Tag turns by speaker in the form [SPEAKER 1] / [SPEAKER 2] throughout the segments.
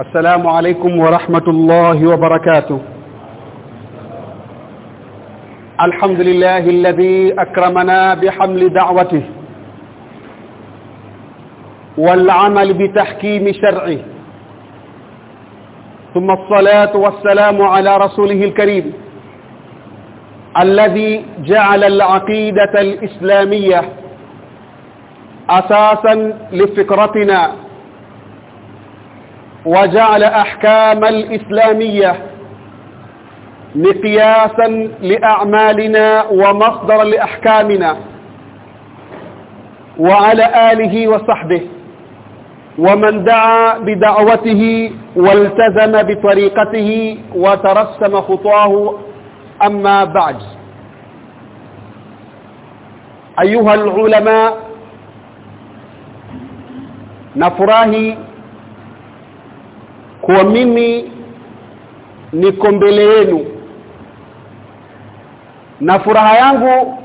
[SPEAKER 1] السلام عليكم ورحمة الله وبركاته. الحمد لله الذي أكرمنا بحمل دعوته والعمل بتحكيم شرعه. ثم الصلاة والسلام على رسوله الكريم الذي جعل العقيدة الإسلامية أساسا لفكرتنا وجعل أحكام الإسلامية مقياسا لأعمالنا ومصدرا لأحكامنا وعلى آله وصحبه ومن دعا بدعوته والتزم بطريقته وترسم خطاه. أما بعد أيها العلماء nafurahi kuwa mimi niko mbele yenu. Na furaha yangu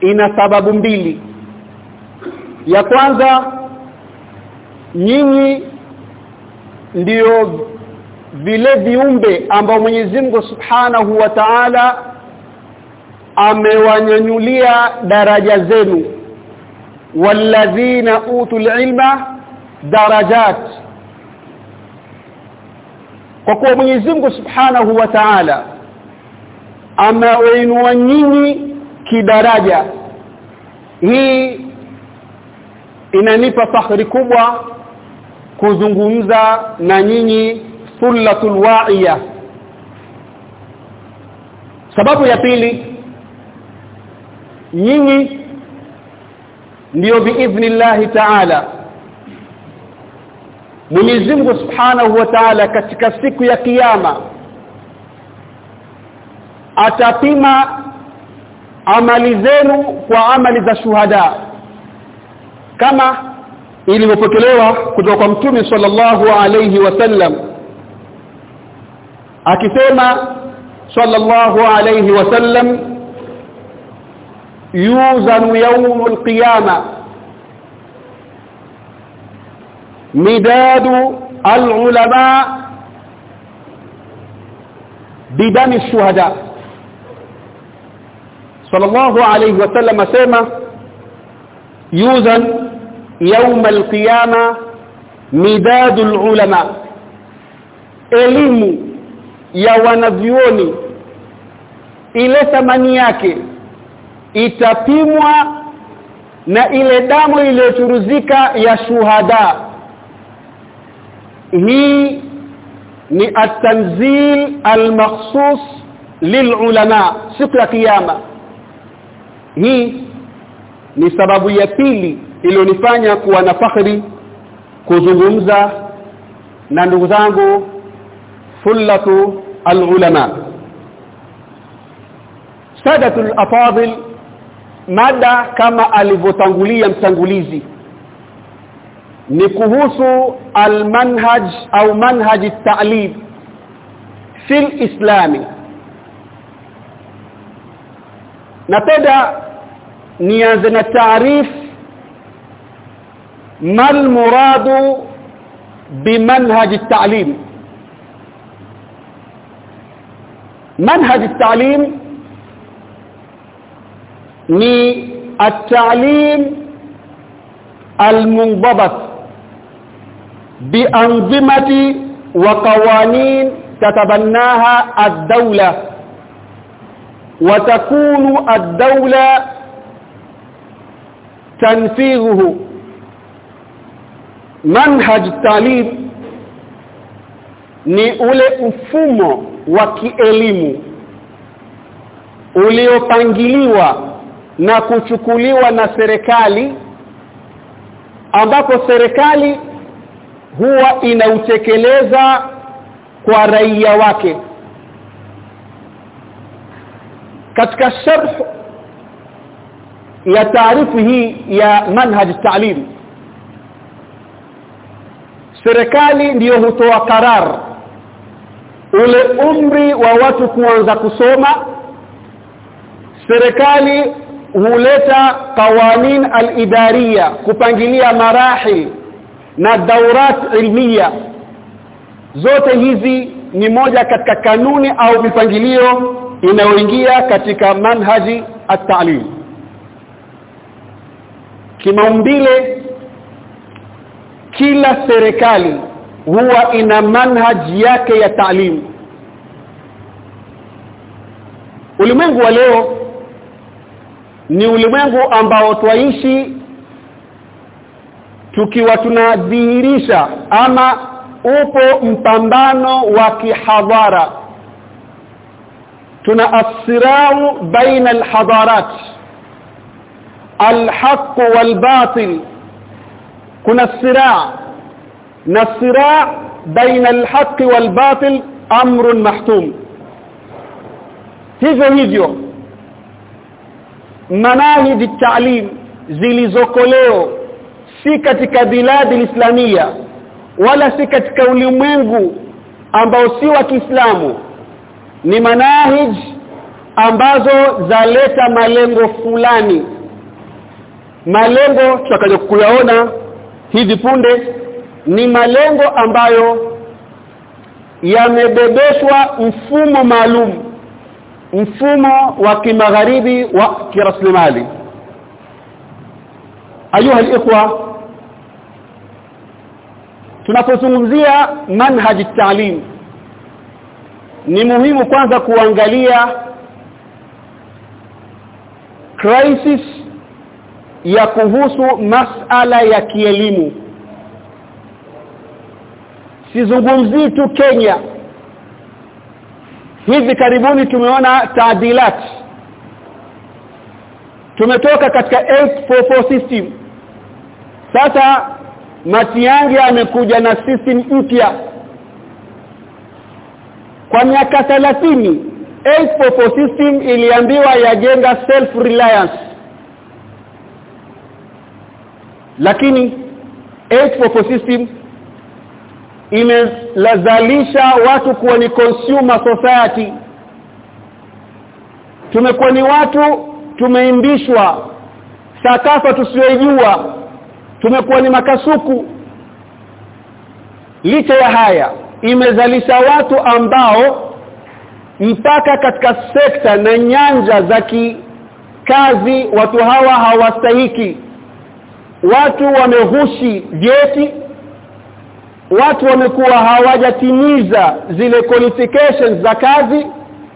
[SPEAKER 1] ina sababu mbili. Ya kwanza nyinyi ndiyo vile viumbe ambao Mwenyezi Mungu Subhanahu wa Ta'ala amewanyanyulia daraja zenu. Walladhina utul ilma darajat kwa kuwa Mwenyezi Mungu Subhanahu wa Ta'ala amewainua nyinyi kidaraja. Hii inanipa fahari kubwa kuzungumza na nyinyi thullatul wa'iya. Sababu ya pili nyinyi ndio biidhnillahi ta'ala Mwenyezi Mungu Subhanahu wa Ta'ala katika siku ya kiyama atapima amali zenu kwa amali za shuhada. Kama ilivyopokelewa kutoka kwa Mtume sallallahu alayhi wasallam akisema sallallahu alayhi wasallam yuzanu yawmul alqiyama midadu alulama bidami shuhada sallallahu alayhi wasallam asema yuzan يوم القيامه مداد العلماء elimu ya wanavyuoni ile thamani yake itapimwa na ile damu iliyochuruzika ya shuhada hii ni at-tanzil al-makhsus lilulama siku ya kiyama. Hii ni sababu ya pili ilionifanya kuwa na fakhri kuzungumza na ndugu zangu fullatu alulama. Sadatul afadil mada kama alivyotangulia mtangulizi ni kuhusu almanhaj au manhaj at-ta'lim fil islami napenda nianze na taarifu ما المراد بمنهج التعليم منهج التعليم ni bianzimati wa qawanin tatabannaha ad-dawla wa takunu ad-dawla tanfighuhu manhaj talib ni ule mfumo wa kielimu uliopangiliwa na kuchukuliwa na serikali ambapo serikali huwa inautekeleza kwa raia wake. Katika sharh ya taarifu hii ya manhaj ta'lim serikali ndiyo hutoa karar ule umri wa watu kuanza kusoma. Serikali huleta qawanin al-idariya kupangilia marahil na daurat ilmiya. Zote hizi ni moja katika kanuni au mipangilio inayoingia katika manhaji at-ta'lim kimaumbile kila serikali huwa ina manhaji yake ya taalimu ulimwengu wa leo ni ulimwengu ambao twaishi tukiwa tunadhihirisha ama upo mpambano wa kihadhara tuna asirau baina alhadarat alhaq walbatil kuna siraa na siraa baina alhaq walbatil amrun mahtum hivyo hivyo manahiji taalim zilizoko leo si katika biladi islamia wala si katika ulimwengu ambao si wa Kiislamu ni manahij ambazo zaleta malengo fulani. Malengo tutakayokuyaona hivi punde ni malengo ambayo yamebebeshwa mfumo maalum mfumo wa kimagharibi wa kiraslimali. Ayuha alikhwa tunapozungumzia manhaji taalim ni muhimu kwanza kuangalia crisis ya kuhusu masala ya kielimu. Sizungumzii tu Kenya. Hivi karibuni tumeona taadilat. Tumetoka katika 844 system. Sasa Matiang'i amekuja na system mpya. Kwa miaka 30 844 system iliambiwa yajenga self reliance lakini 844 system imelazalisha watu kuwa ni consumer society. Tumekuwa ni watu tumeimbishwa. Sakafa tusiyojua tumekuwa ni makasuku. Licha ya haya imezalisha watu ambao mpaka katika sekta na nyanja za kazi watu hawa hawastahiki. Watu wamehushi vyeti watu wamekuwa hawajatimiza zile qualifications za kazi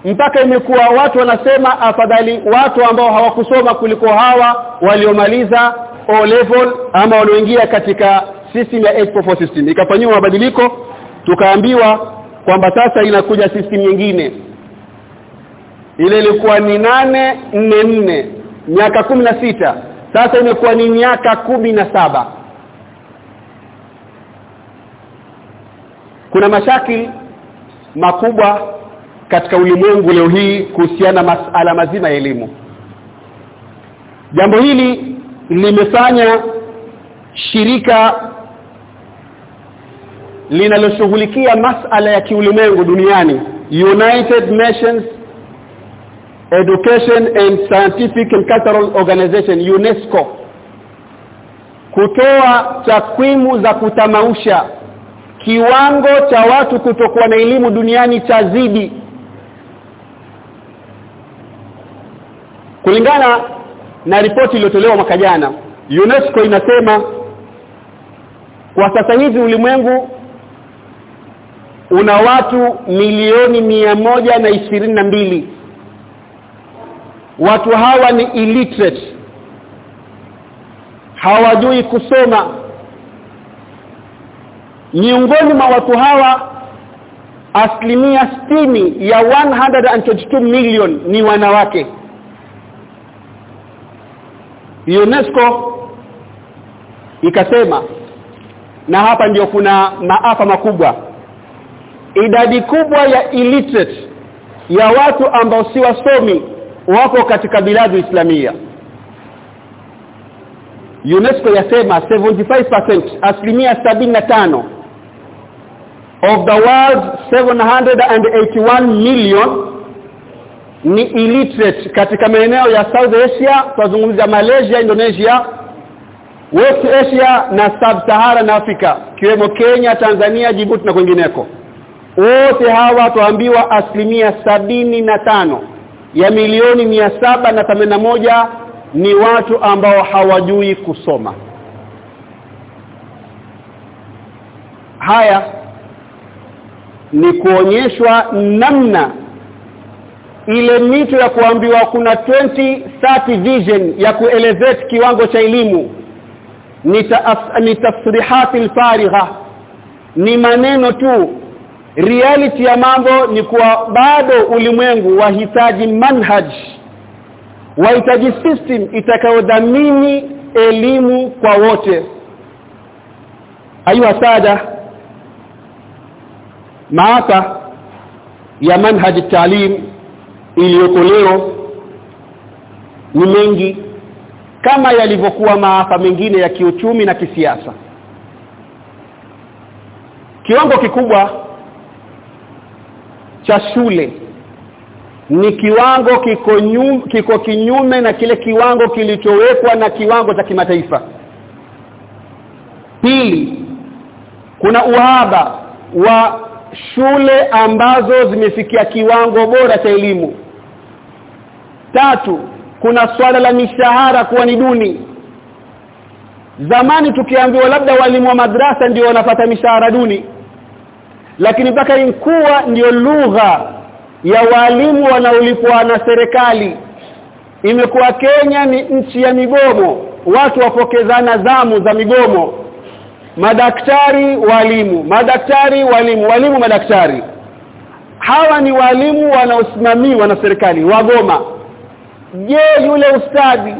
[SPEAKER 1] mpaka imekuwa watu wanasema afadhali watu ambao hawakusoma kuliko hawa waliomaliza O level ama walioingia katika system ya 844 system. Ikafanywa mabadiliko tukaambiwa kwamba sasa inakuja system nyingine. Ile ilikuwa ni nane nne nne. Miaka kumi na sita. Sasa imekuwa ni miaka kumi na saba. Kuna mashakili makubwa katika ulimwengu leo hii kuhusiana masala mazima ya elimu. Jambo hili limefanya shirika linaloshughulikia masala ya kiulimwengu duniani United Nations Education and Scientific and Cultural Organization UNESCO kutoa takwimu za kutamausha kiwango cha watu kutokuwa na elimu duniani cha zidi kulingana na ripoti iliyotolewa mwaka jana UNESCO inasema kwa sasa hivi ulimwengu una watu milioni na na mbili. Watu hawa ni illiterate. Hawajui kusoma. Miongoni mwa watu hawa asilimia sitini ya 122 million ni wanawake UNESCO ikasema na hapa ndio kuna maafa makubwa. Idadi kubwa ya illiterate ya watu ambao si wasomi wako katika biladu islamia. UNESCO yasema 75% asilimia 75 of the world 781 million ni illiterate katika maeneo ya South Asia tunazungumzia Malaysia Indonesia West Asia na Sub-Sahara na Afrika kiwemo Kenya, Tanzania, Djibouti na kwingineko. Wote hawa tuambiwa asilimia sabini na tano ya milioni mia saba na moja ni watu ambao hawajui kusoma. Haya ni kuonyeshwa namna ile mito ya kuambiwa kuna 20 30 vision ya kuelevate kiwango cha elimu. Ni taaf, ni tafsirihati alfarigha ni maneno tu. Reality ya mambo ni kuwa bado ulimwengu wahitaji manhaj. Wahitaji system itakayodhamini elimu kwa wote. Ayuha sada maata ya manhaj taalim iliyoko leo ni mengi kama yalivyokuwa maafa mengine ya kiuchumi na kisiasa. Kiwango kikubwa cha shule ni kiwango kiko, nyum, kiko kinyume na kile kiwango kilichowekwa na kiwango cha kimataifa. Pili kuna uhaba wa shule ambazo zimefikia kiwango bora cha elimu tatu kuna swala la mishahara kuwa ni duni. Zamani tukiambiwa labda walimu wa madrasa ndio wanapata mishahara duni lakini mpaka inkuwa ndio lugha ya walimu wanaolipwa na serikali. Imekuwa Kenya ni nchi ya migomo watu wapokezana zamu za migomo. Madaktari walimu madaktari walimu walimu madaktari. Hawa ni walimu wanaosimamiwa na serikali wagoma je yule ustadi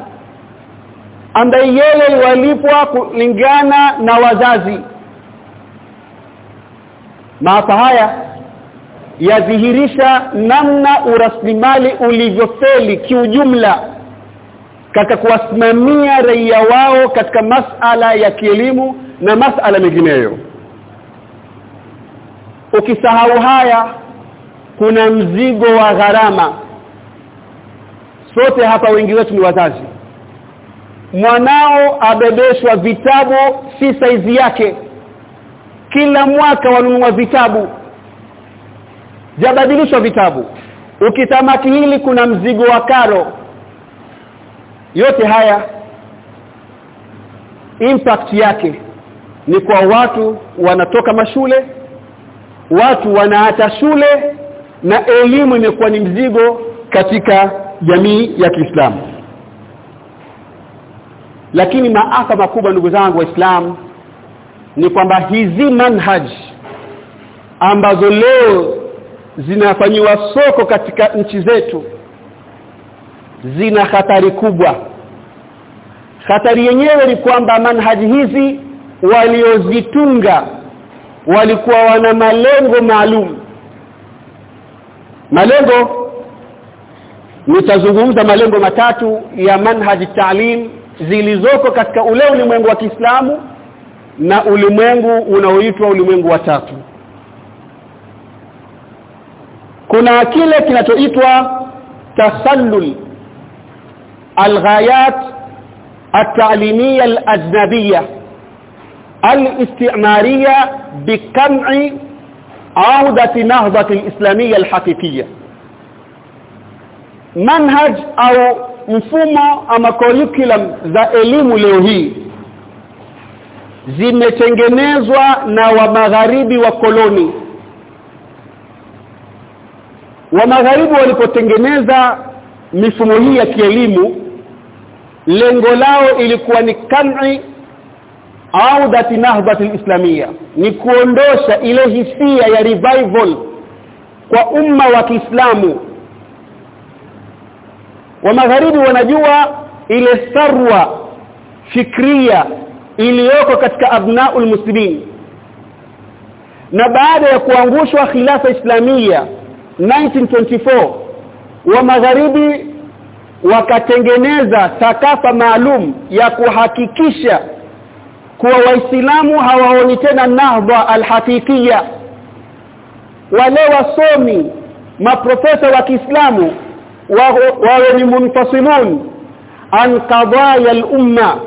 [SPEAKER 1] ambaye yeye walipwa kulingana na wazazi? Maafa haya yadhihirisha namna uraslimali ulivyofeli kiujumla katika kuwasimamia raia wao katika masala ya kielimu na masala mengineyo. Ukisahau haya kuna mzigo wa gharama sote hapa wengi wetu ni wazazi. Mwanao abebeshwa vitabu si saizi yake. Kila mwaka wanunua vitabu. Jabadilishwa vitabu. Ukitamaki hili kuna mzigo wa karo. Yote haya impact yake ni kwa watu wanatoka mashule watu wanaacha shule na elimu imekuwa ni mzigo katika jamii ya Kiislamu. Lakini maafa makubwa ndugu zangu waislamu ni kwamba hizi manhaj ambazo leo zinafanyiwa soko katika nchi zetu zina hatari kubwa. Hatari yenyewe ni kwamba manhaji hizi waliozitunga walikuwa wana malengo maalum. Malengo nitazungumza malengo matatu ya manhaji taalim zilizoko katika ule ulimwengu wa Kiislamu na ulimwengu unaoitwa ulimwengu wa tatu kuna kile kinachoitwa tasallul alghayat التعليميه الاجنبيه الاستعماريه بكمع عودة نهضة الإسلامية الحقيقية manhaj au mfumo ama curriculum za elimu leo hii zimetengenezwa na wa magharibi wa koloni. Wa magharibi walipotengeneza mifumo hii ya kielimu lengo lao ilikuwa ni kan'i au dhati nahbat islamia ni kuondosha ile hisia ya revival kwa umma wa Kiislamu wa magharibi wanajua ile sarwa fikria iliyoko katika abnaul muslimin. Na baada ya kuangushwa khilafa islamia 1924 wa magharibi wakatengeneza thakafa maalum ya kuhakikisha kuwa waislamu hawaoni tena nahdha alhaqiqiyya. Wale wasomi maprofesa wa Kiislamu wawe ni munfasilun an qadaya al-umma.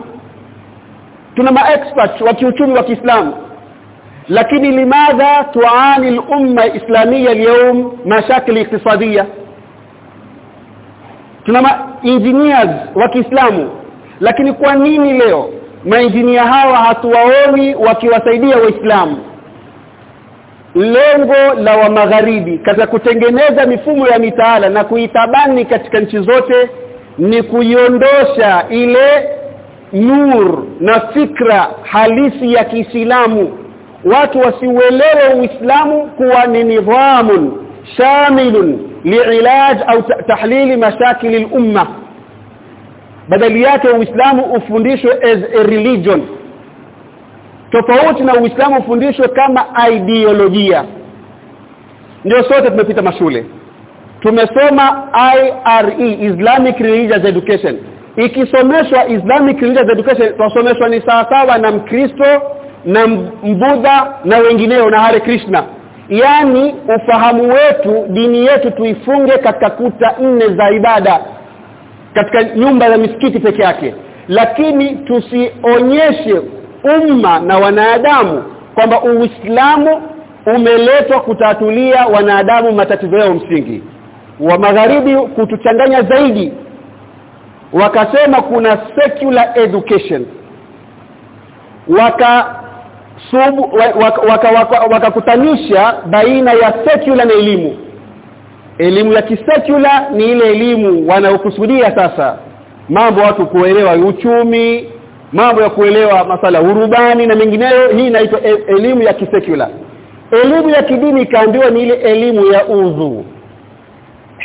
[SPEAKER 1] Tuna maexpert wa kiuchumi wa Kiislamu. Lakini limadha tuani al-umma islamia leo mashakili iktisadia tuna engineers wa Kiislamu. Lakini kwa nini leo maengineer hawa hatuwaoni wakiwasaidia waislamu? Lengo la wa magharibi katika kutengeneza mifumo ya mitaala na kuitabani katika nchi zote ni kuiondosha ile nur na fikra halisi ya Kiislamu. Watu wasiuelewe Uislamu kuwa ni nidhamun shamilun liilaj au tahlili mashakili al-umma badali yake Uislamu ufundishwe as a religion tofauti na Uislamu ufundishwe kama ideolojia ndio sote tumepita mashule. Tumesoma IRE Islamic Religious Education. Ikisomeshwa Islamic Religious Education tunasomeshwa ni sawa sawa na Mkristo na Mbudha na wengineo na Hare Krishna. Yani ufahamu wetu dini yetu tuifunge katika kuta nne za ibada katika nyumba za misikiti peke yake. Lakini tusionyeshe umma na wanadamu kwamba Uislamu umeletwa kutatulia wanadamu matatizo yao msingi. Wa magharibi kutuchanganya zaidi wakasema kuna secular education. Waka wakakutanisha waka, waka baina ya secular na elimu. Elimu ya kisecular ni ile elimu wanayokusudia sasa. Mambo watu kuelewa uchumi mambo ya kuelewa masala hurubani na mengineyo. Hii inaitwa elimu ya kisekula elimu ya kidini ikaambiwa ni ile elimu ya udhu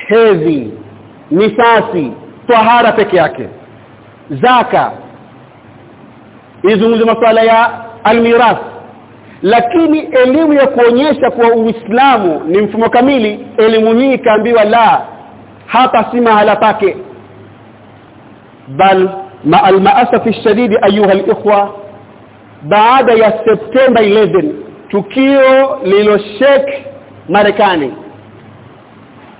[SPEAKER 1] hedhi nisasi tahara peke yake. Zaka izungumze masuala ya almiras. Lakini elimu ya kuonyesha kuwa Uislamu ni mfumo kamili elimu hii ikaambiwa la hapa si mahala pake. Bal مع المأسف الشديد أيها الإخوة بعد يا سبتمبر 11 تكيو للشيك مريكاني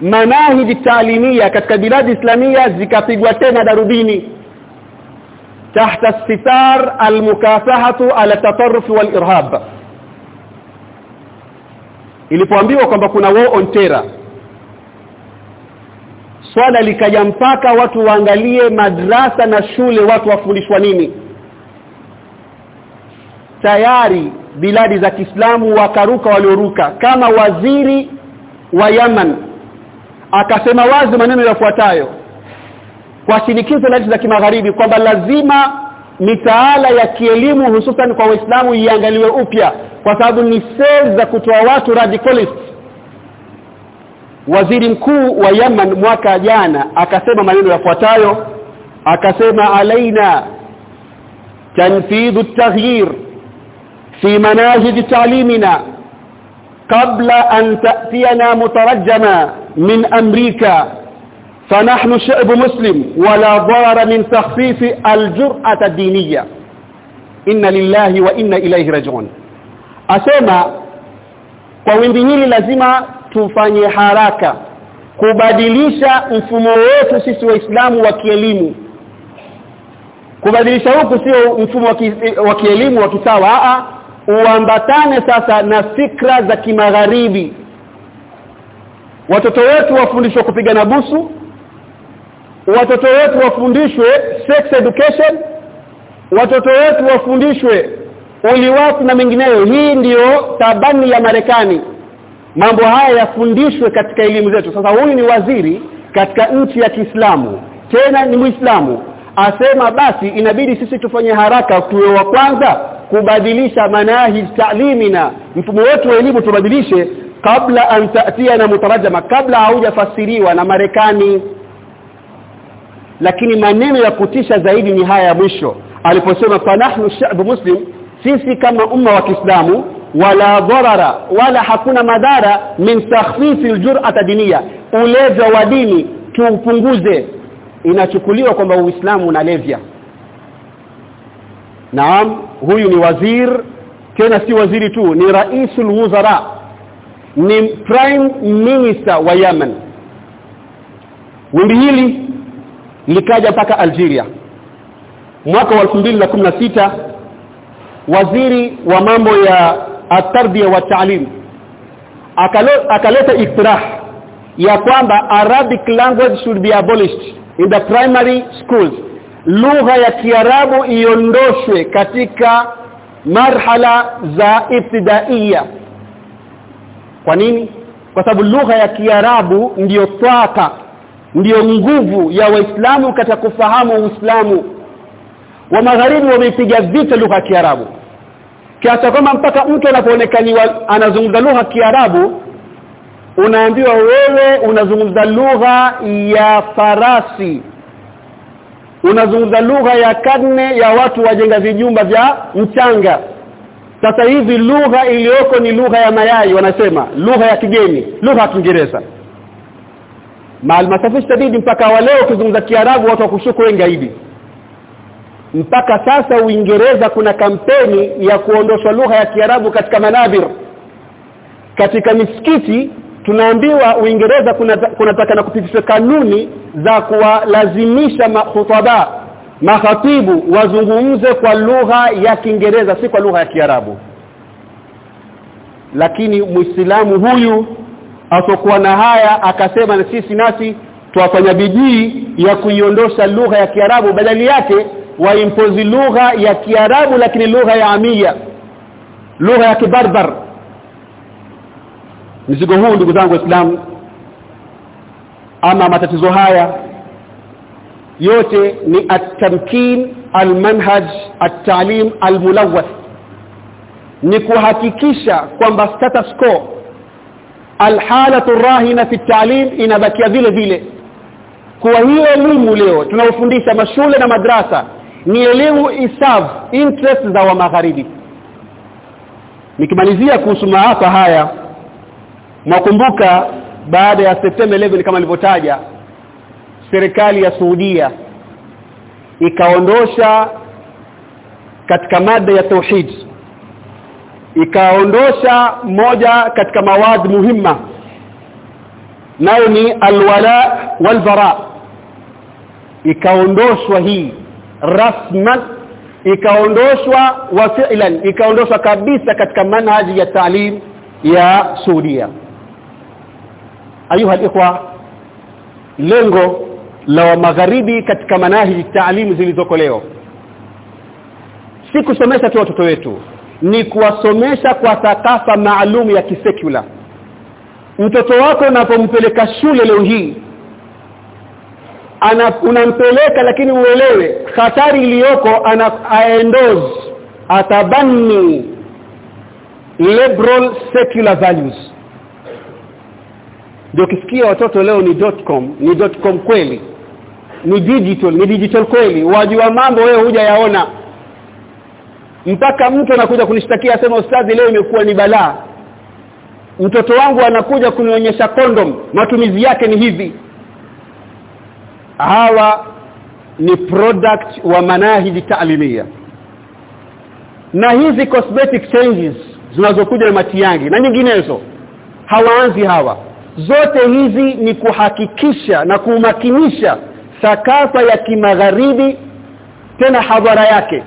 [SPEAKER 1] مناهج التعليمية كتك بلاد إسلامية زكا داروبيني تحت الستار المكافحة على التطرف والإرهاب إلي بوانبيو كنبكونا وو أنتيرا swala likaja mpaka watu waangalie madrasa na shule watu wafundishwa nini? Tayari biladi za Kiislamu wakaruka walioruka. Kama waziri wa Yaman akasema wazi maneno yafuatayo kwa shinikizo la nchi za kimagharibi kwamba lazima mitaala ya kielimu hususan kwa Waislamu iangaliwe upya kwa sababu ni sales za kutoa watu radicalist Waziri mkuu wa Yemen mwaka jana akasema maneno yafuatayo akasema alaina tanfidhu at-taghyir fi manahij ta'limina qabla an ta'tiyana mutarajjama min amrika فنحن شعب مسلم ولا ضرر من تخفيف الجرأة الدينية إن لله وإنا إليه راجعون asema kwa wimbi hili lazima tufanye haraka kubadilisha mfumo wetu sisi waislamu wa kielimu. Kubadilisha huku sio mfumo wa kielimu wa kisawa. Uambatane sasa na fikra za kimagharibi. Watoto wetu wafundishwe kupiga na busu. Watoto wetu wafundishwe sex education. Watoto wetu wafundishwe uliwatu na mengineyo. Hii ndiyo tabani ya Marekani mambo haya yafundishwe katika elimu zetu. Sasa huyu ni waziri katika nchi ya Kiislamu tena ni Muislamu. Asema basi inabidi sisi tufanye haraka tuwe wa kwanza kubadilisha manahij ta'limina mfumo wetu wa elimu tubadilishe kabla an na mutarajama kabla haujafasiriwa na Marekani. Lakini maneno ya kutisha zaidi ni haya ya mwisho. Aliposema fa nahnu sha'bu muslim sisi kama umma wa Kiislamu wala dharara wala hakuna madhara min takhfifi aljur'ata diniya ulevya wa dini tuupunguze. Inachukuliwa kwamba uislamu unalevya. Naam huyu ni wazir tena si waziri tu ni raisul wuzara ni prime minister wa Yemen. Wimbi hili likaja mpaka Algeria. Mwaka wa 2016 waziri wa mambo ya atarbia wa taalim akaleta iktirah ya kwamba Arabic language should be abolished in the primary schools. Lugha ya Kiarabu iondoshwe katika marhala za ibtidaiya. Kwa nini? Kwa sababu lugha ya Kiarabu ndiyo twaka ndiyo nguvu ya waislamu katika kufahamu Uislamu. Wa magharibi wameipiga vita lugha ya Kiarabu kiasi kwamba mpaka mtu anapoonekaniwa anazungumza lugha Kiarabu unaambiwa wewe unazungumza lugha ya farasi. Unazungumza lugha ya karne ya watu wajenga vijumba vya mchanga. Sasa hivi lugha iliyoko ni lugha ya mayai wanasema. Lugha ya kigeni lugha ya Kiingereza. Maalmasafishi shadidi mpaka waleo kuzungumza Kiarabu watu wakushuku wengi gaidi mpaka sasa Uingereza kuna kampeni ya kuondoshwa lugha ya Kiarabu katika manabir katika misikiti tunaambiwa Uingereza kunataka kuna na kupitisha kanuni za kuwalazimisha mahutaba mahatibu wazungumze kwa lugha ya Kiingereza si kwa lugha ya Kiarabu. Lakini Muislamu huyu asokuwa na haya akasema na sisi nasi tuwafanya bidii ya kuiondosha lugha ya Kiarabu badali yake waimpozi lugha ya Kiarabu lakini lugha ya Amia lugha ya Kibarbar. Mzigo huu ndugu zangu waislamu ama matatizo haya yote ni at-tamkin al-manhaj at-ta'lim al-mulawwath. Ni kuhakikisha kwamba status quo alhalatu rahina fi ta'lim inabakia vile vile. Kwa hiyo elimu leo tunaofundisha mashule na madrasa ni elimu isav interest za wa magharibi. Nikimalizia kuhusu maafa haya mwakumbuka baada ya September 11 kama nilivyotaja serikali ya Saudia ikaondosha katika mada ya tauhid. Ikaondosha moja katika mawadhi muhimma nayo ni alwala walbara. Ikaondoshwa hii rasman ikaondoshwa wasilan ikaondoshwa kabisa katika manhaji ya taalim ya Saudia. Ayuha ikhwa lengo la wa magharibi katika manahiji taalimu zilizoko leo si kusomesha tu watoto wetu ni kuwasomesha kwa takafa maalum ya kisekula. Mtoto wako unapompeleka shule leo hii unampeleka lakini uelewe hatari iliyoko aendoz atabani liberal secular values. Ndio kisikia watoto leo ni .com ni .com kweli. Ni digital ni digital kweli. Wajua mambo wewe huja yaona mpaka mtu anakuja kunishtakia asema ustadhi leo imekuwa ni balaa. Mtoto wangu anakuja kunionyesha kondom matumizi yake ni hivi hawa ni product wa manahiji taalimia na hizi cosmetic changes zinazokuja na matiangi na nyinginezo hawaanzi hawa. Zote hizi ni kuhakikisha na kumakinisha sakafa ya kimagharibi tena hadhara yake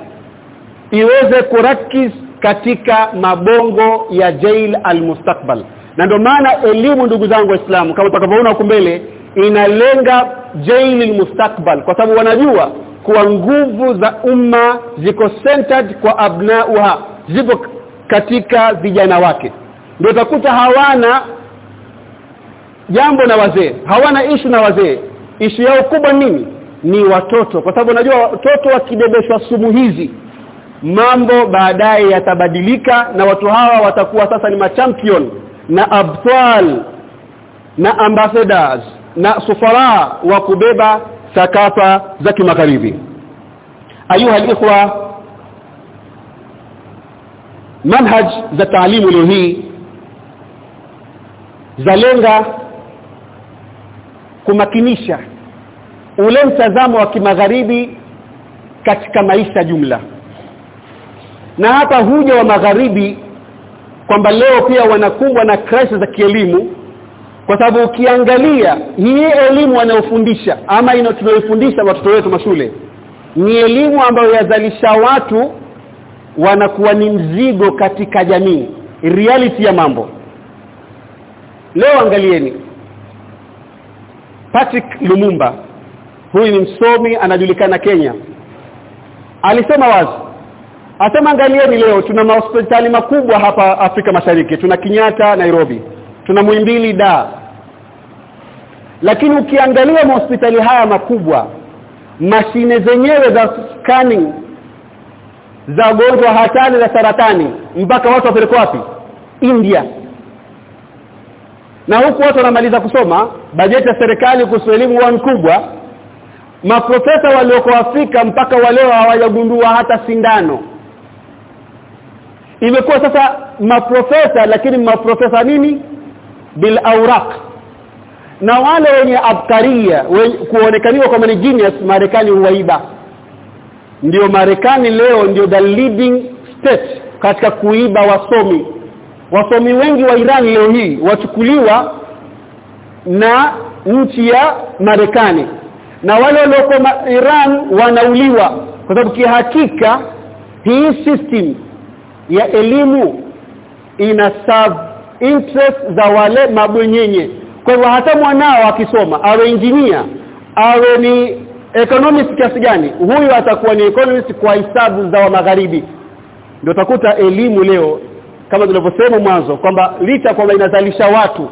[SPEAKER 1] iweze kurakiz katika mabongo ya jail almustakbal na ndio maana elimu ndugu zangu waislamu kama utakavyoona huko mbele inalenga jail mustakbal kwa sababu wanajua kuwa nguvu za umma ziko centered kwa abnauha zipo katika vijana wake. Ndio utakuta hawana jambo na wazee hawana ishu na wazee. Ishu yao kubwa nini? Ni watoto kwa sababu unajua watoto wakibebeshwa sumu hizi mambo baadaye yatabadilika na watu hawa watakuwa sasa ni machampion na abtal na ambassadors na sufara wa kubeba sakafa za kimagharibi. Ayuha alikhwa manhaj za taalimu leo hii zalenga kumakinisha ule mtazamo wa kimagharibi katika maisha jumla. Na hapa huja wa magharibi kwamba leo pia wanakumbwa na crisis za kielimu kwa sababu ukiangalia hii elimu wanayofundisha ama ino tunayofundisha watoto wetu mashule ni elimu ambayo yazalisha watu wanakuwa ni mzigo katika jamii reality ya mambo. Leo angalieni Patrick Lumumba huyu ni msomi anajulikana Kenya alisema wazi asema angalieni leo tuna mahospitali makubwa hapa Afrika Mashariki tuna Kenyatta Nairobi tuna Muhimbili da lakini ukiangalia mahospitali haya makubwa mashine zenyewe za scanning za gonjwa hatari za saratani mpaka watu wapeleko wapi? India. Na huku watu wanamaliza kusoma bajeti ya serikali kuhusu elimu huwa kubwa. Maprofesa walioko Afrika mpaka waleo hawajagundua hata sindano. Imekuwa sasa maprofesa lakini maprofesa nini? Bil awraq na wale wenye abkaria kuonekaniwa kama ni genius Marekani huwaiba. Ndio Marekani leo ndio the leading state katika kuiba wasomi. Wasomi wengi wa Iran leo hii wachukuliwa na nchi ya Marekani. Na wale walioko Iran wanauliwa kwa sababu kihakika hii system ya elimu ina serve interest za wale mabwenyenye kwa hivyo hata mwanao akisoma awe engineer awe ni economist kiasi gani huyu atakuwa ni economist kwa hisabu za wa magharibi. Ndio utakuta elimu leo kama tulivyosema mwanzo kwamba licha kwamba inazalisha watu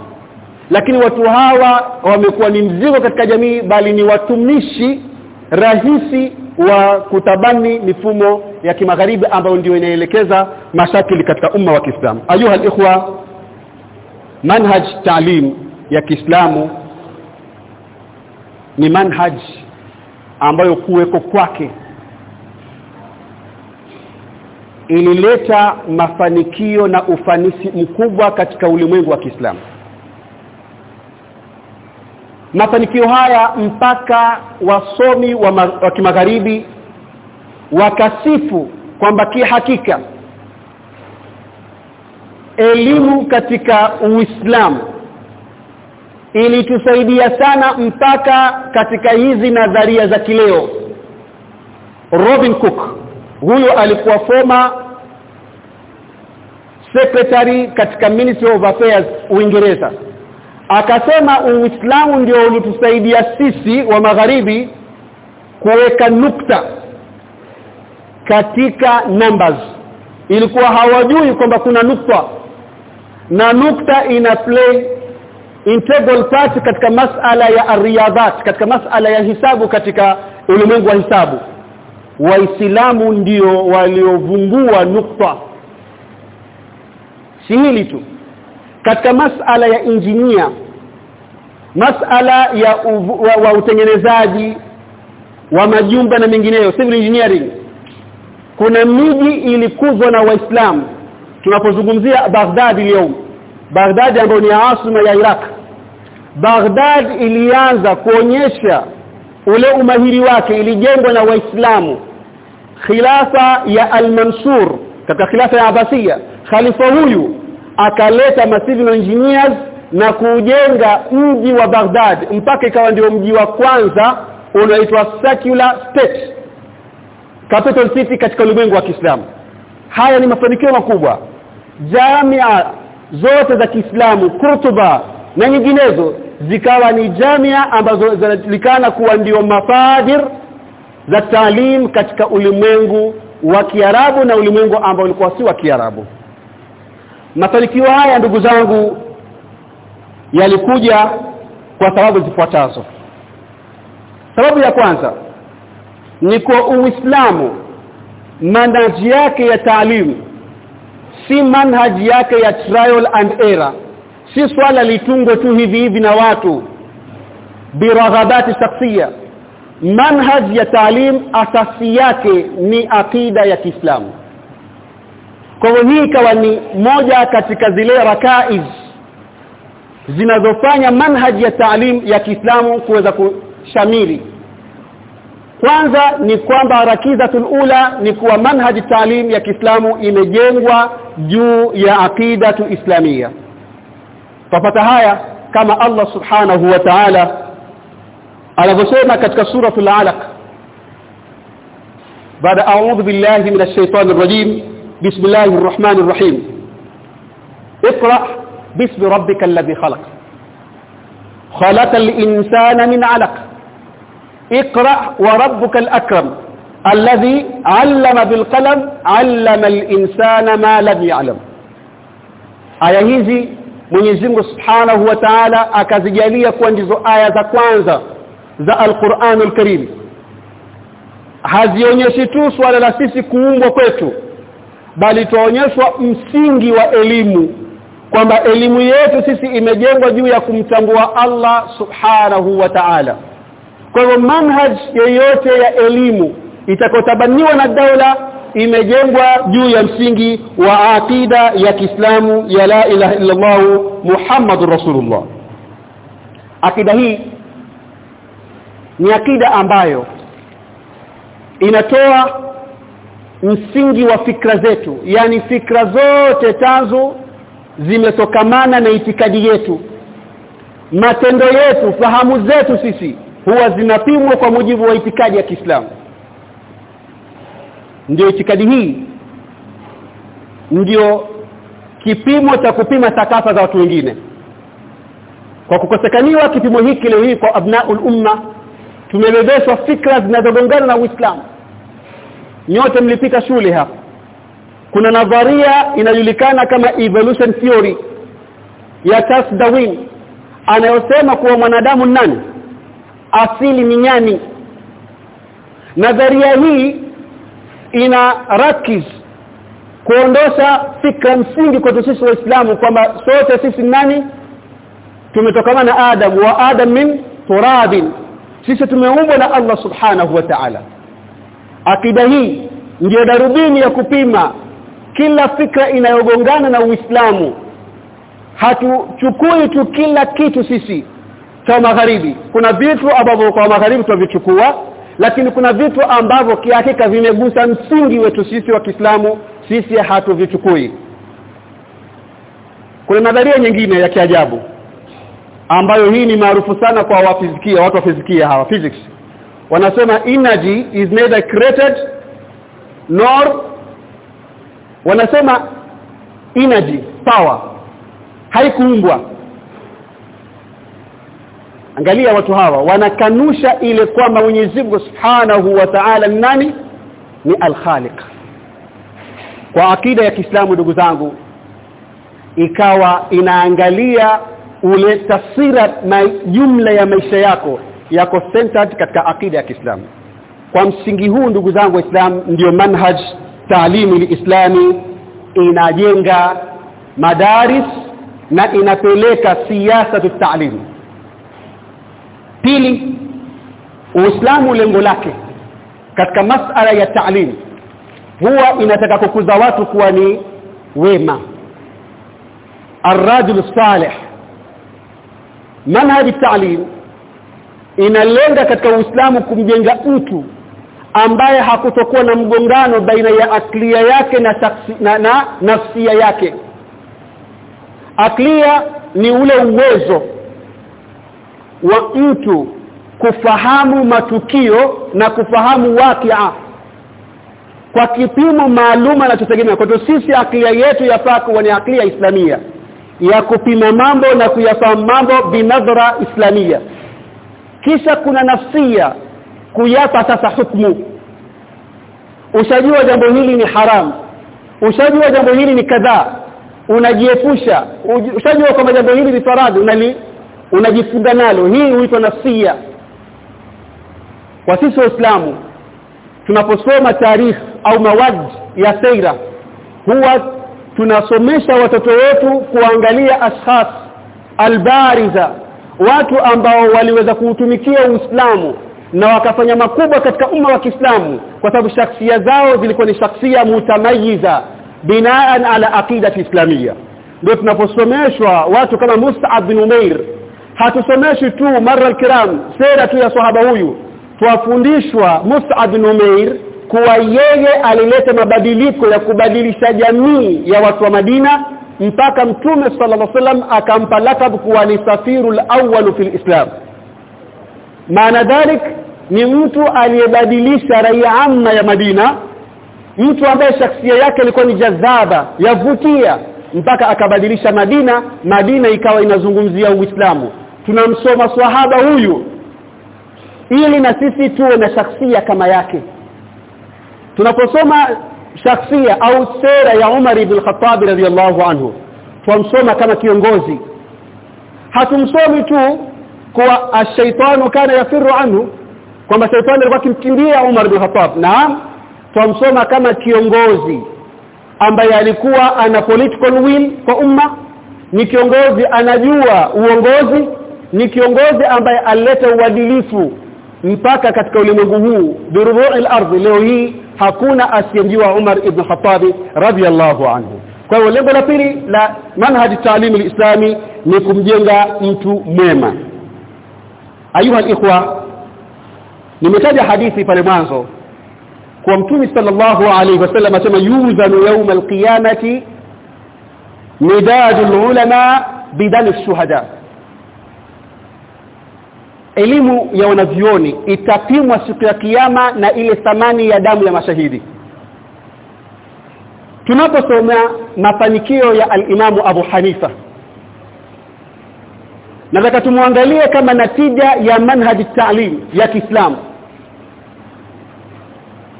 [SPEAKER 1] lakini watu hawa wamekuwa ni mzigo katika jamii bali ni watumishi rahisi wa kutabani mifumo ya kimagharibi ambayo ndio inaelekeza mashakili katika umma wa Kiislamu. Ayuha alikhwa manhaj ta'lim ya Kiislamu ni manhaj ambayo kuweko kwake ilileta mafanikio na ufanisi mkubwa katika ulimwengu wa Kiislamu. Mafanikio haya mpaka wasomi wa, ma, wa kimagharibi wakasifu kwamba kihakika elimu katika Uislamu ilitusaidia sana mpaka katika hizi nadharia za kileo. Robin Cook huyo alikuwa former secretary katika Ministry of Affairs Uingereza. Akasema Uislamu ndio ulitusaidia sisi wa magharibi kuweka nukta katika numbers. Ilikuwa hawajui kwamba kuna nukta. Na nukta ina play integral part katika masala ya riyadhat katika masala ya hisabu katika ulimwengu wa hisabu. Waislamu ndio waliovumbua nukta. Si hili tu. Katika masala ya injinia masala ya uvu, wa, wa utengenezaji wa majumba na mengineyo civil engineering. Kuna miji ilikuzwa na waislamu. Tunapozungumzia Baghdad leo Baghdad ambayo ni asma ya Iraq Baghdad ilianza kuonyesha ule umahiri wake ilijengwa na waislamu. Khilafa ya al-Mansur katika khilafa ya Abbasiya khalifa huyu akaleta civil engineers na kujenga mji wa Baghdad mpaka ikawa ndio mji wa kwanza unaitwa secular state capital city katika ulimwengu wa Kiislamu. Haya ni mafanikio makubwa. Jamia zote za Kiislamu Kurtuba na nyinginezo zikawa ni jamia ambazo zinajulikana kuwa ndio mafadir za taalim katika ulimwengu wa Kiarabu na ulimwengu ambao ulikuwa si wa Kiarabu. Mafanikio haya ndugu zangu yalikuja kwa sababu zifuatazo. Sababu ya kwanza ni kwa Uislamu manhaji yake ya taalimu si manhaji yake ya trial and error si swala litungwe tu hivi hivi na watu biraghabati shakhsia manhaj ya taalim asasi yake ni akida ya Kiislamu. Kwa hivyo hii ikawa ni moja katika zile rakaiz zinazofanya manhaj ya taalim ya Kiislamu kuweza kushamili kwanza ni kwamba rakizatul ula ni kuwa manhaj taalim ya Kiislamu imejengwa juu ya aqidatu islamia tupata haya kama Allah subhanahu wa ta'ala anavyosema katika suratul alaq baada a'udhu billahi minash shaitani rajim bismillahir rahmanir rahim اقرا باسم ربك الذي خلق خلق الانسان من علق اقرا وربك الاكرم الذي علم بالقلم علم الانسان ما لم يعلم aya hizi Mwenyezi Mungu Subhanahu wa Ta'ala akazijalia kuwa ndizo aya za kwanza za Al-Qur'anul Karim. Hazionyeshi tu swala la sisi kuumbwa kwetu bali tuonyeshwa msingi wa elimu kwamba elimu yetu sisi imejengwa juu ya kumtambua Allah Subhanahu wa Ta'ala. Kwa hivyo manhaj yeyote ya elimu itakotabaniwa na daula imejengwa juu ya msingi wa akida ya Kiislamu ya la ilaha illa Allah Muhammadur Rasulullah. Akida hii ni akida ambayo inatoa msingi wa fikra zetu yani fikra zote tanzu zimetokamana na itikadi yetu. Matendo yetu fahamu zetu sisi huwa zinapimwa kwa mujibu wa itikadi ya Kiislamu ndio itikadi hii. Ndio kipimo cha kupima takafa za watu wengine. Kwa kukosekaniwa kipimo hiki leo hii kwa abnaul umma tumebebeshwa fikra zinazogongana na Uislamu. Nyote mlipita shule hapa. Kuna nadharia inajulikana kama evolution theory ya Charles Darwin anayosema kuwa mwanadamu nani? Asili ni nyani. Nadharia hii ina rakiz kuondosha fikra msingi kwa sisi waislamu kwamba sote sisi nani? Tumetokana na Adam wa Adam min turabin. Sisi tumeumbwa na Allah subhanahu wa ta'ala. Akida hii ndio darubini ya kupima kila fikra inayogongana na Uislamu. Hatuchukui tu kila kitu sisi cha magharibi. Kuna vitu ambavyo kwa magharibi tunavichukua lakini kuna vitu ambavyo kihakika vimegusa msingi wetu sisi wa Kiislamu sisi hatuvichukui. Kuna nadharia nyingine ya kiajabu ambayo hii ni maarufu sana kwa wafizikia watu wa fizikia hawa physics. Wanasema energy is neither created nor wanasema energy power haikuumbwa angalia watu hawa wanakanusha ile kwamba Mwenyezi Mungu Subhanahu wa Ta'ala ni nani? Ni al-Khaliq. Kwa akida ya Kiislamu ndugu zangu ikawa inaangalia ule taswira na jumla ya maisha yako yako centered katika akida ya Kiislamu. Kwa msingi huu ndugu zangu waislamu ndio manhaj taalimu liislami inajenga madaris na inapeleka siasa tutaalimu pili uislamu lengo lake katika masala ya ta'lim huwa inataka kukuza watu kuwa ni wema. Arrajul salih. Manhaji ta'lim inalenga katika uislamu kumjenga mtu ambaye hakutokuwa na mgongano baina ya aklia yake na, taksi, na, na nafsia yake. Aklia ni ule uwezo wa mtu kufahamu matukio na kufahamu wakia. Kwa kipimo maalum anachotegemea. Kwa sisi akili yetu yafaa kuwa ni akili ya islamia. Ya kupima mambo na kuyafahamu mambo binadhara islamia. Kisha kuna nafsia kuyapa sasa hukumu ushajua jambo hili ni haramu ushajua jambo hili ni kadhaa. Unajiepusha. Ushajua kwamba jambo hili ni faradhi. Unali unajifunga nalo. Hii huitwa nafsia kwa sisi waislamu tunaposoma taarikh au mawad ya seira huwa tunasomesha watoto wetu kuangalia ashas albariza watu ambao waliweza kuutumikia Uislamu na wakafanya makubwa katika umma wa Kiislamu kwa sababu shakhsia zao zilikuwa ni shakhsia mutamayiza binaan ala aqidati islamia. Ndio tunaposomeshwa watu kama Mus'ab bin Umair hatusomeshwi tu mara kiram sera tu ya sahaba huyu. Twafundishwa Mus'ab bin Umair kuwa yeye alileta mabadiliko ya kubadilisha jamii ya watu wa Madina mpaka mtume sallallahu wasallam akampa lakab kuwa ni safirul awwal fil islam. Maana dhalik ni mtu aliyebadilisha raia amma ya Madina. Mtu ambaye shakhsia yake ilikuwa ni jazaba yavutia mpaka akabadilisha Madina. Madina ikawa inazungumzia Uislamu tunamsoma swahaba huyu ili na sisi tuwe na shakhsia kama yake. Tunaposoma shakhsia au sera ya Umar ibn Khattab radhiyallahu anhu twamsoma kama kiongozi. Hatumsomi tu kuwa ashaitanu kana yafiru anhu kwamba shaitani alikuwa akimkimbia Umar ibn Khattab naam tunamsoma kama kiongozi ambaye alikuwa ana political will kwa umma ni kiongozi anajua uongozi ni kiongozi ambaye alileta uadilifu mpaka katika ulimwengu huu birubu'il ardhi leo hii hakuna asiyemjua Umar ibn Khattab radhiyallahu anhu. Kwa hiyo lengo la pili la manhaji taalimu islami ni kumjenga mtu mwema. Ayuha ikhwa nimetaja hadithi pale mwanzo kwa mtume sallallahu alaihi wasallam asema yuzanu yawm alqiyamati midadul ulama bidal shuhada elimu ya wanavioni itapimwa siku ya kiyama na ile thamani ya damu ya mashahidi. Tunaposoma mafanikio ya alimamu Abu Hanifa nataka tumwangalie kama natija ya manhaji ta'lim ya Kiislamu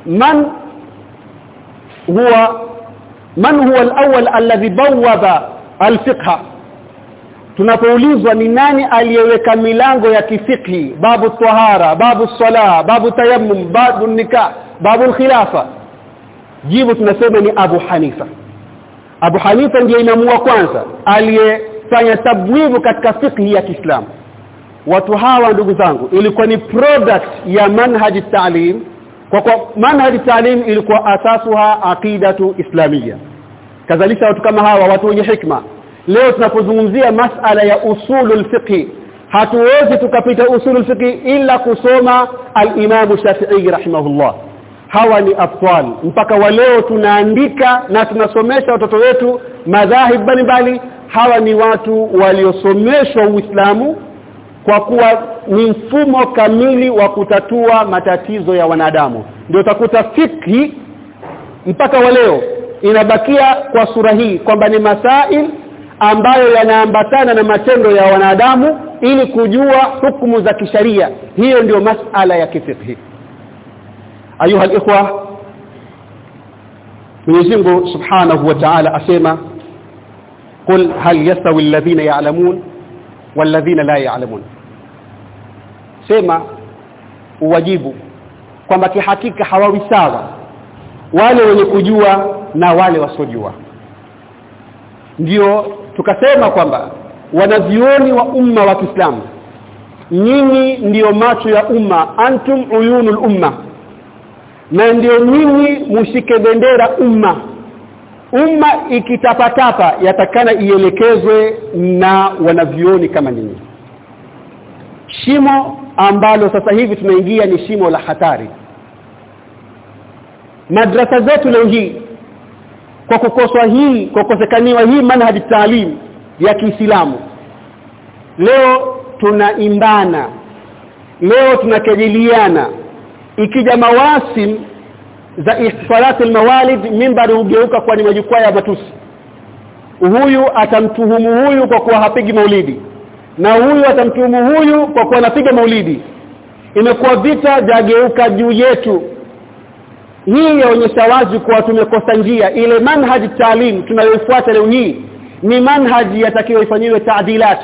[SPEAKER 1] man huwa man huwa al-awwal alladhi bawwaba al-fiqh tunapoulizwa ni nani aliyeweka milango ya kifiki babu tahara babu sala babu tayammum babu nikah babu khilafa jibu tunasema ni Abu Hanifa. Abu Hanifa ndiye inamua kwanza aliyefanya tabwibu katika fikhi ya Kiislamu. Watu hawa ndugu zangu ilikuwa ni product ya manhaji taalim kwa kwa manhaji taalim ilikuwa asasuha aqidatu islamia kadhalika watu kama hawa watu wenye hikma leo tunapozungumzia masala ya usulul fiqh. Hatuwezi tukapita usulul fiqh ila kusoma al-Imam Shafi'i rahimahullah. Hawa ni afwal mpaka wa leo tunaandika na tunasomesha watoto wetu madhahib mbalimbali. Hawa ni watu waliosomeshwa Uislamu kwa kuwa ni mfumo kamili wa kutatua matatizo ya wanadamu. Ndio utakuta fikhi mpaka wa leo inabakia kwa sura hii kwamba ni masail ambayo yanaambatana na matendo ya wanadamu ili kujua hukumu za kisharia. Hiyo ndiyo masala ya kifiqh. Ayuha alikhwa Mwenyezi Mungu Subhanahu wa Ta'ala asema qul hal yastawi alladhina ya'lamun walladhina la ya'lamun. Sema uwajibu kwamba kihakika hawawi sawa wale wenye kujua na wale wasiojua. Ndio tukasema kwamba wanavioni wa umma wa Kiislamu nyinyi ndiyo macho ya umma antum uyunul umma na ndiyo nyinyi mushike bendera umma. Umma ikitapatapa yatakana ielekezwe na wanavioni kama nyinyi. Shimo ambalo sasa hivi tunaingia ni shimo la hatari. Madrasa zetu leo hii kwa kukoswa hii kwa kukosekaniwa hii manhaji taalim ya Kiislamu. Leo tunaimbana leo tunakejeliana. Ikija mawasim za ihtifalat almawalid mimbari hugeuka kwa ni majukwaa ya matusi. Huyu atamtuhumu huyu kwa kuwa hapigi maulidi na huyu atamtuhumu huyu kwa kuwa anapiga maulidi. Imekuwa vita jageuka juu yetu hii yaonyesha wazi kuwa tumekosa njia. Ile manhaji taalim tunayoifuata leo hii ni manhaji yatakiwa ifanyiwe taadilat.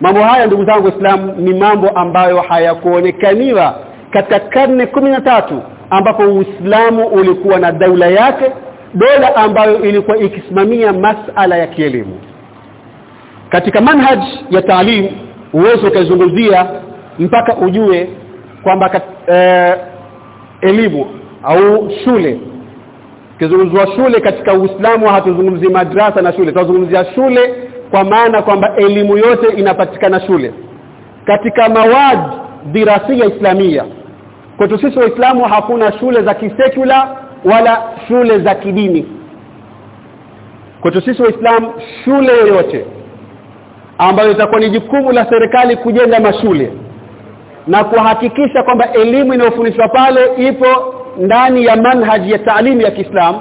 [SPEAKER 1] Mambo haya ndugu zangu waislamu ni mambo ambayo hayakuonekaniwa katika karne tatu ambapo Uislamu ulikuwa na daula yake dola ambayo ilikuwa ikisimamia masala ya kielimu. Katika manhaj ya taalim uwezo ukazungumzia mpaka ujue kwamba eh, elimu au shule. Kizungumzwa shule katika Uislamu hatuzungumzi madrasa na shule. Tunazungumzia shule kwa maana kwamba elimu yote inapatikana shule. Katika mawad dirasia islamia. Kwetu sisi waislamu hakuna shule za kisekula wala shule za kidini. Kwetu sisi waislamu shule yoyote ambayo itakuwa ni jukumu la serikali kujenga mashule na kuhakikisha kwamba elimu inayofundishwa pale ipo ndani ya manhaji ya taalimu ya Kiislamu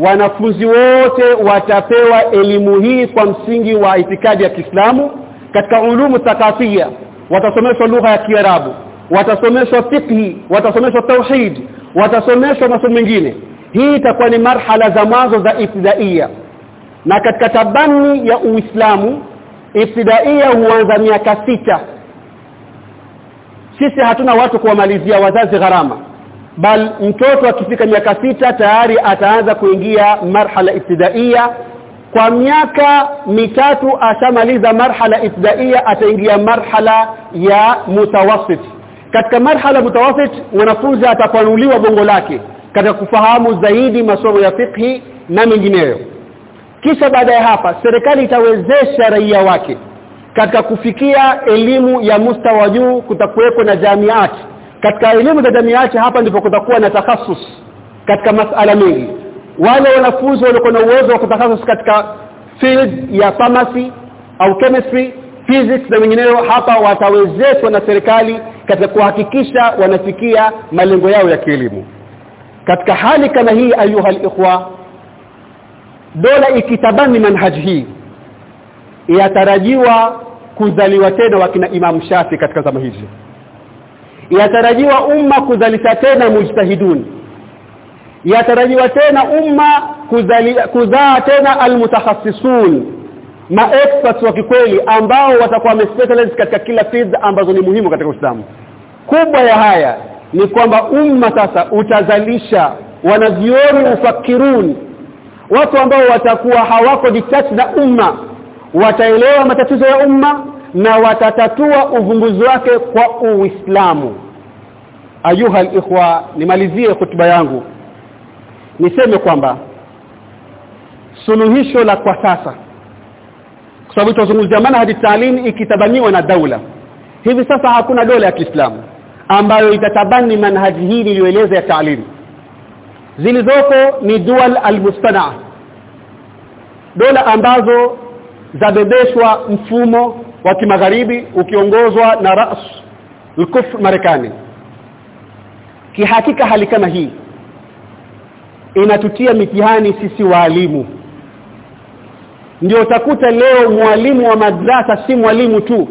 [SPEAKER 1] wanafunzi wote watapewa elimu hii kwa msingi wa itikadi ya Kiislamu. Katika ulumu thakafia watasomeshwa lugha ya Kiarabu watasomeshwa fiqhi watasomeshwa tauhid watasomeshwa masomo mengine. Hii itakuwa ni marhala za mwanzo za ibtidaia. Na katika tabani ya Uislamu ibtidaia huanza miaka sita sisi hatuna watu kuwamalizia wazazi gharama. Bal mtoto akifika miaka sita tayari ataanza kuingia marhala ibtidaia. Kwa miaka mitatu ashamaliza marhala ibtidaia ataingia marhala ya mutawassit. Katika marhala mutawassit mwanafunzi atapanuliwa bongo lake katika kufahamu zaidi masomo ya fiqhi na mengineyo. Kisha baada ya hapa serikali itawezesha raia wake katika kufikia elimu ya mustawa juu kutakuwepo na jamiati. Katika elimu za jamiati hapa ndipo kutakuwa na takhasus katika masala mengi. Wale wanafunzi walio na uwezo wa kutakhasus katika field ya pharmacy au chemistry physics na wengineo hapa watawezeshwa na serikali katika kuhakikisha wanafikia malengo yao ya kielimu. Katika hali kama hii ayuha ikhwa dola ikitabani manhaji hii yatarajiwa kuzaliwa tena wakina Imam Shafi katika zama hizi. Yatarajiwa umma kuzalisha tena mujtahidun. Yatarajiwa tena umma kuzaa tena almutakhassisun ma wa kikweli ambao watakuwa specialized katika kila field ambazo ni muhimu katika Uislamu. Kubwa ya haya ni kwamba umma sasa utazalisha wanazioni ufakirun watu ambao watakuwa hawako detached na umma wataelewa matatizo ya umma na watatatua uvumbuzi wake kwa Uislamu. Ayuha ikhwa nimalizie hotuba yangu. Niseme kwamba suluhisho la kwa sasa kwa sababu tunazungumzia maana hadi taalimi ikitabaniwa na daula hivi sasa hakuna dola ya Kiislamu ambayo itatabani manhaji hii niliyoeleza ya taalimu zilizoko ni dual almustanaa dola ambazo zabebeshwa mfumo wa kimagharibi ukiongozwa na ras al-kufr Marekani. Kihakika hali kama hii inatutia mitihani sisi waalimu. Ndio utakuta leo mwalimu wa madrasa si mwalimu tu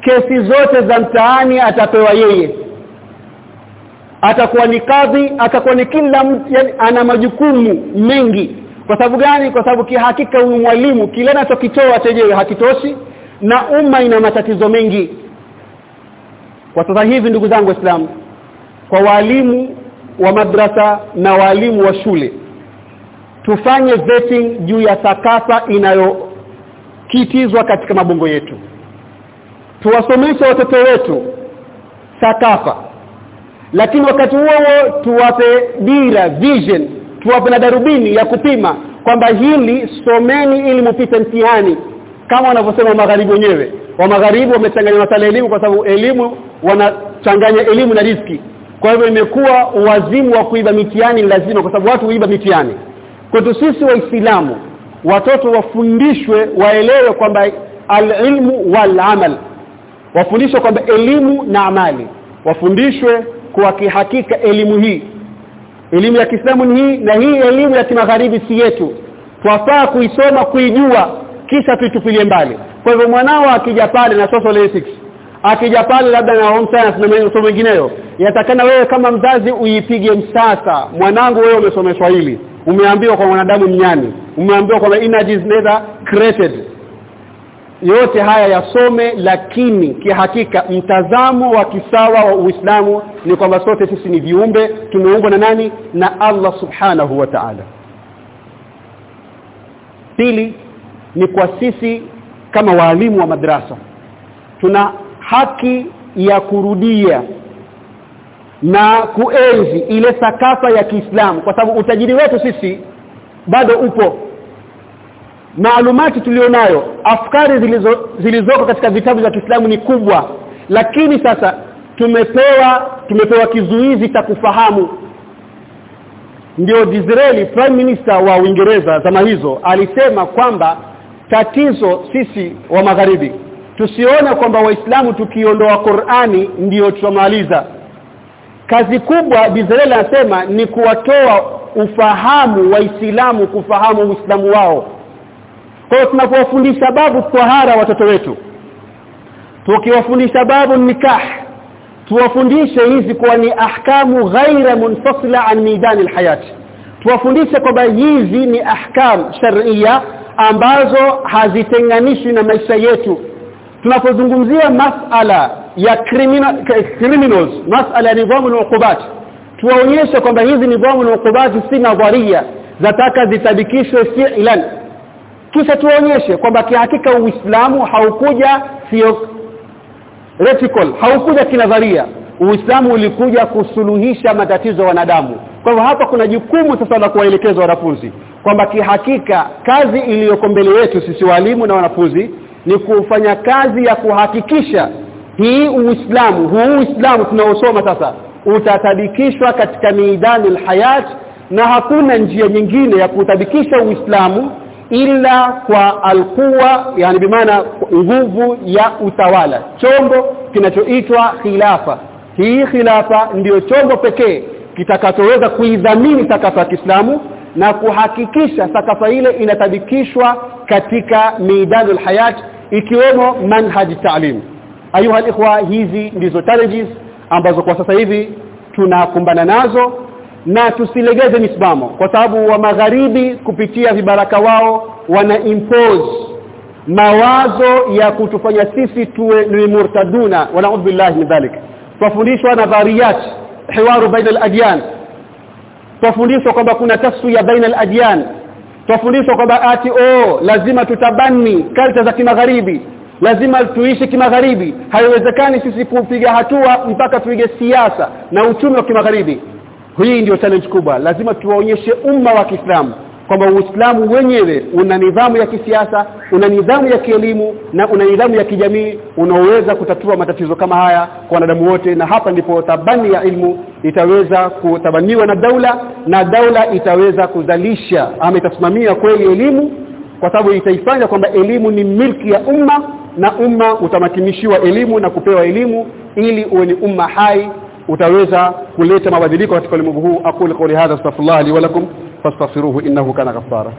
[SPEAKER 1] kesi zote za mtaani atapewa yeye. Atakuwa ni kadhi atakuwa ni kila mtu yani ana majukumu mengi kwa sababu gani? Kwa sababu kihakika huyu mwalimu kile anachokitoa chenyewe hakitoshi na umma ina matatizo mengi. Kwa sasa hivi ndugu zangu waislamu kwa walimu wa madrasa na walimu wa shule tufanye vetting juu ya takasa inayokitizwa katika mabongo yetu. Tuwasomeshe watoto wetu sakafa. Lakini wakati huo tuwape dira vision tuwape na darubini ya kupima kwamba hili someni ili mpite mtihani. Kama wanavyosema magharibi wenyewe. Wa magharibi wamechanganya masala elimu kwa sababu elimu wanachanganya elimu na riski kwa hivyo imekuwa wazimu wa kuiba mitihani lazima kwa sababu watu huiba mitihani. Kwetu sisi waislamu watoto wafundishwe waelewe kwamba alilmu wal amal wafundishwe kwamba elimu na amali. Wafundishwe kwa kihakika elimu hii elimu ya Kiislamu ni hii na hii elimu ya kimagharibi si yetu. Twafaa kuisoma kuijua kisha tuitupilie mbali. Kwa hivyo mwanao akija pale na social ethics akija pale labda na home science na masomo mengineyo yatakana wewe kama mzazi uipige msasa mwanangu wewe umesomeshwa hili. Umeambiwa kwa mwanadamu mnyani. Umeambiwa kwamba energy is never created yote haya yasome lakini kihakika mtazamo wa kisawa wa Uislamu ni kwamba sote sisi ni viumbe tumeumbwa na nani? Na Allah subhanahu wa ta'ala. Pili ni kwa sisi kama walimu wa madrasa. Tuna haki ya kurudia na kuenzi ile sakafa ya Kiislamu kwa sababu utajiri wetu sisi bado upo maalumati tulionayo afkari zilizo zilizoko katika vitabu vya Kiislamu ni kubwa. Lakini sasa tumepewa tumepewa kizuizi cha kufahamu. Ndio Disraeli prime minister wa Uingereza zama hizo alisema kwamba tatizo sisi wa magharibi tusione kwamba waislamu tukiondoa Qur'ani ndiyo tutamaliza kazi kubwa Disraeli anasema ni kuwatoa ufahamu waislamu kufahamu uislamu wao kwa hiyo tunapowafundisha babu tahara watoto wetu. Tukiwafundisha babu nikah tuwafundishe hizi kuwa ni ahkamu ghaira munfasila an midani alhayat tuwafundishe kwamba hizi ni ahkam sharia ambazo hazitenganishwi na maisha yetu. Tunapozungumzia masala ya criminal, criminals masala ya nidhamu na uqubat tuwaonyeshe kwamba hizi nidhamu na uqubat si nadharia zataka zitabikishwe fi'lan kisha tuonyeshe kwamba kihakika uislamu haukuja theoretical haukuja kinadharia. Uislamu ulikuja kusuluhisha matatizo ya wanadamu. Kwa hivyo hapa kuna jukumu sasa la kuwaelekeza wanafunzi kwamba kihakika kazi iliyoko mbele yetu sisi walimu na wanafunzi ni kufanya kazi ya kuhakikisha hii uislamu huu uislamu tunaosoma sasa utatabikishwa katika miidani alhayat na hakuna njia nyingine ya kutabikisha uislamu ila kwa alquwa yani bimaana nguvu ya utawala chombo kinachoitwa khilafa. Hii khilafa ndiyo chombo pekee kitakachoweza kuidhamini sakafa ya Kiislamu na kuhakikisha sakafa ile inatabikishwa katika midanul hayat ikiwemo manhaj ta'lim. Ayuha ikhwa hizi ndizo challenges ambazo kwa sasa hivi tunakumbana nazo na tusilegeze misimamo kwa sababu wa magharibi kupitia vibaraka wao wana impose mawazo ya kutufanya sisi tuwe ni murtaduna wala billahi min dhalik. Tufundishwa nadhariyat hiwaru baina al-adyan. Tufundishwa kwamba kuna taswiya baina al-adyan. Tufundishwa kwamba ati oh lazima tutabani kalta za kimagharibi. Lazima tuishi kimagharibi. Haiwezekani sisi kupiga hatua mpaka tuige siasa na uchumi wa kimagharibi hii ndio challenge kubwa. Lazima tuwaonyeshe umma wa Kiislamu kwamba Uislamu wenyewe una nidhamu ya kisiasa una nidhamu ya kielimu na una nidhamu ya kijamii unaoweza kutatua matatizo kama haya kwa wanadamu wote. Na hapa ndipo tabani ya ilmu itaweza kutabaniwa na daula na daula itaweza kuzalisha ama itasimamia kweli elimu kwa sababu itaifanya kwamba elimu ni milki ya umma na umma utamatimishiwa elimu na kupewa elimu ili uwe ni umma hai utaweza kuleta mabadiliko katika ulimwengu huu. Aqulu qawli hadha astaghfirullah li wa lakum fastaghfiruhu innahu kana ghaffara